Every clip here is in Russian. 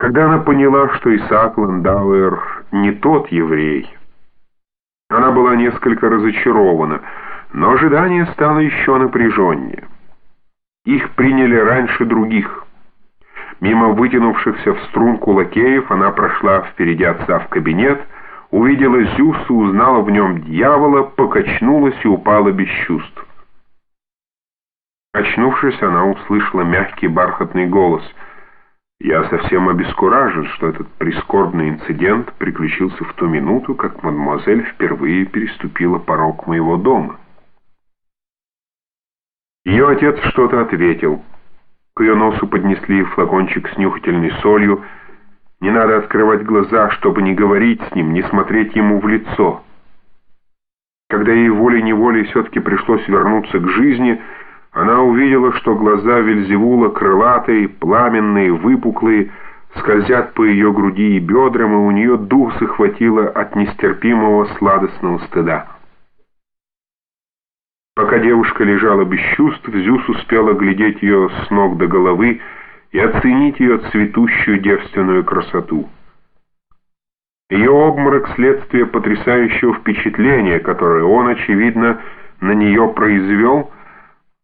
Когда она поняла, что Исаак Ландауэр не тот еврей, она была несколько разочарована, но ожидание стало еще напряженнее. Их приняли раньше других. Мимо вытянувшихся в струнку лакеев она прошла впереди отца в кабинет, увидела Зюса, узнала в нем дьявола, покачнулась и упала без чувств. Очнувшись, она услышала мягкий бархатный голос — я совсем обескуражен, что этот прискорбный инцидент приключился в ту минуту, как мадемуазель впервые переступила порог моего дома. Ее отец что-то ответил. К ее носу поднесли флакончик с нюхательной солью. Не надо открывать глаза, чтобы не говорить с ним, не смотреть ему в лицо. Когда ей волей-неволей все-таки пришлось вернуться к жизни, она увидела, что глаза Вельзевула крылатые, пламенные, выпуклые, скользят по ее груди и бедрам, и у нее дух захватило от нестерпимого сладостного стыда. Пока девушка лежала без чувств, Зюс успел оглядеть ее с ног до головы и оценить ее цветущую девственную красоту. Ее обморок — следствие потрясающего впечатления, которое он, очевидно, на нее произвел —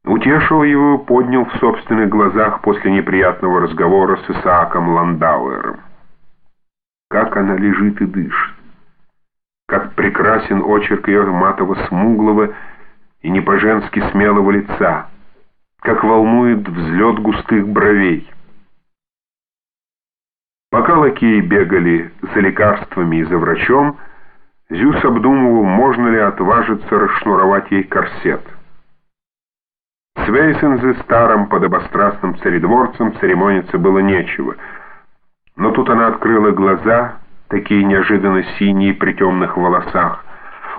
Утешил его поднял в собственных глазах после неприятного разговора с Исааком Ландауэром. Как она лежит и дышит. Как прекрасен очерк ее матово-смуглого и не по-женски смелого лица. Как волнует взлет густых бровей. Пока лакеи бегали за лекарствами и за врачом, Зюс обдумывал, можно ли отважиться расшнуровать ей корсет. С Вейсензе, старым подобострастным царедворцем, церемониться было нечего. Но тут она открыла глаза, такие неожиданно синие при темных волосах.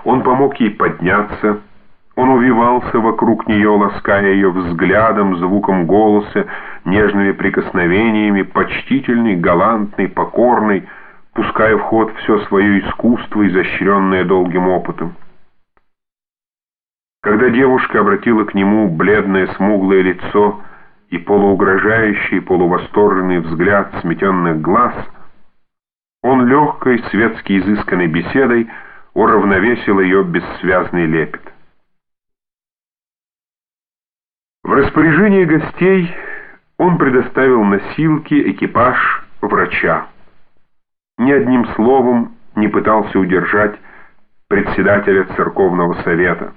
Он помог ей подняться, он увивался вокруг нее, лаская ее взглядом, звуком голоса, нежными прикосновениями, почтительный, галантный, покорный, пуская в ход все свое искусство, изощренное долгим опытом. Когда девушка обратила к нему бледное смуглое лицо и полуугрожающий, полувосторженный взгляд сметенных глаз, он легкой, светски изысканной беседой уравновесил ее бессвязный лепет. В распоряжении гостей он предоставил носилки, экипаж, врача. Ни одним словом не пытался удержать председателя церковного совета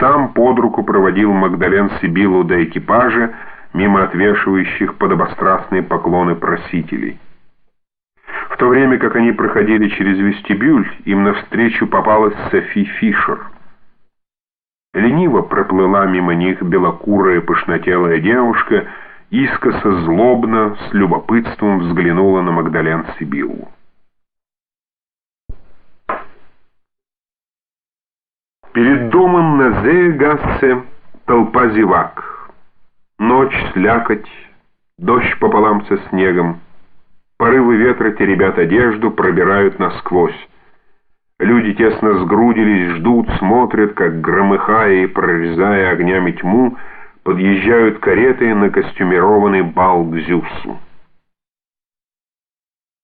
сам под руку проводил Магдален Сибилу до экипажа, мимо отвешивающих подобострастные поклоны просителей. В то время как они проходили через вестибюль, им навстречу попалась Софи Фишер. Лениво проплыла мимо них белокурая пышнотелая девушка, искоса злобно, с любопытством взглянула на Магдален Сибиллу. Перед домом на Зеегассе толпа зевак. Ночь, слякоть, дождь пополам со снегом. Порывы ветра теребят одежду, пробирают насквозь. Люди тесно сгрудились, ждут, смотрят, как, громыхая и прорезая огнями тьму, подъезжают кареты на костюмированный бал к Зюсу.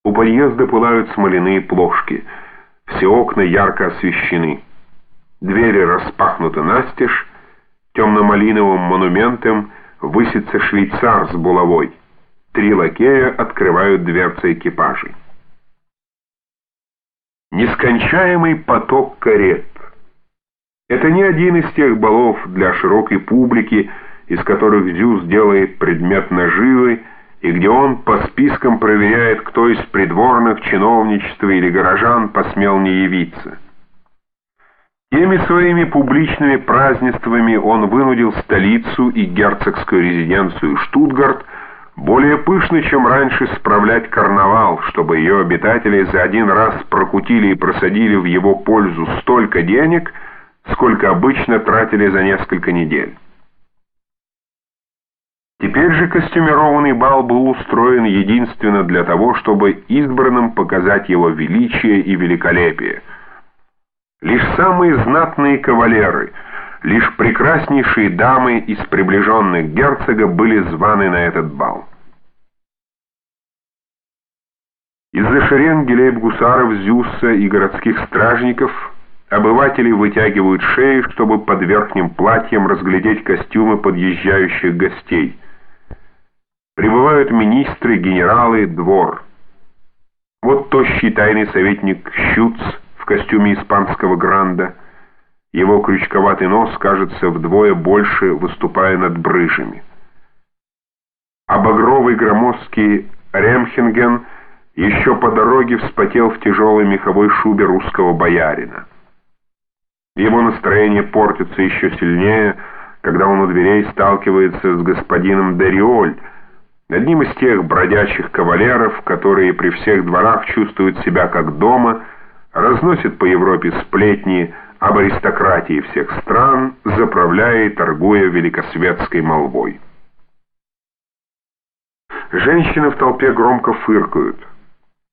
У подъезда пылают смоляные плошки, все окна ярко освещены. Двери распахнуты настежь, темно-малиновым монументом высится швейцар с булавой. Три лакея открывают дверцы экипажей. Нескончаемый поток карет. Это не один из тех балов для широкой публики, из которых Зюс делает предмет наживы, и где он по спискам проверяет, кто из придворных, чиновничества или горожан посмел не явиться. Теми своими публичными празднествами он вынудил столицу и герцогскую резиденцию Штутгарт более пышно, чем раньше, справлять карнавал, чтобы ее обитатели за один раз прокутили и просадили в его пользу столько денег, сколько обычно тратили за несколько недель. Теперь же костюмированный бал был устроен единственно для того, чтобы избранным показать его величие и великолепие – Лишь самые знатные кавалеры, лишь прекраснейшие дамы из приближенных герцога были званы на этот бал. Из-за шеренги лейб-гусаров, Зюсса и городских стражников обыватели вытягивают шеи, чтобы под верхним платьем разглядеть костюмы подъезжающих гостей. Прибывают министры, генералы, двор. Вот тощий тайный советник Щуц костюме испанского гранда. Его крючковатый нос кажется вдвое больше, выступая над брыжами. А багровый громоздкий Ремхенген еще по дороге вспотел в тяжелой меховой шубе русского боярина. Его настроение портится еще сильнее, когда он у дверей сталкивается с господином Дариоль, одним из тех бродячих кавалеров, которые при всех дворах чувствуют себя как дома, разносят по Европе сплетни об аристократии всех стран, заправляя и торгуя великосветской молвой. Женщины в толпе громко фыркают.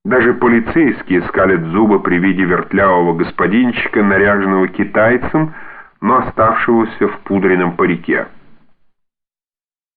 Даже полицейские скалят зубы при виде вертлявого господинчика, наряженного китайцем, но оставшегося в пудренном парике.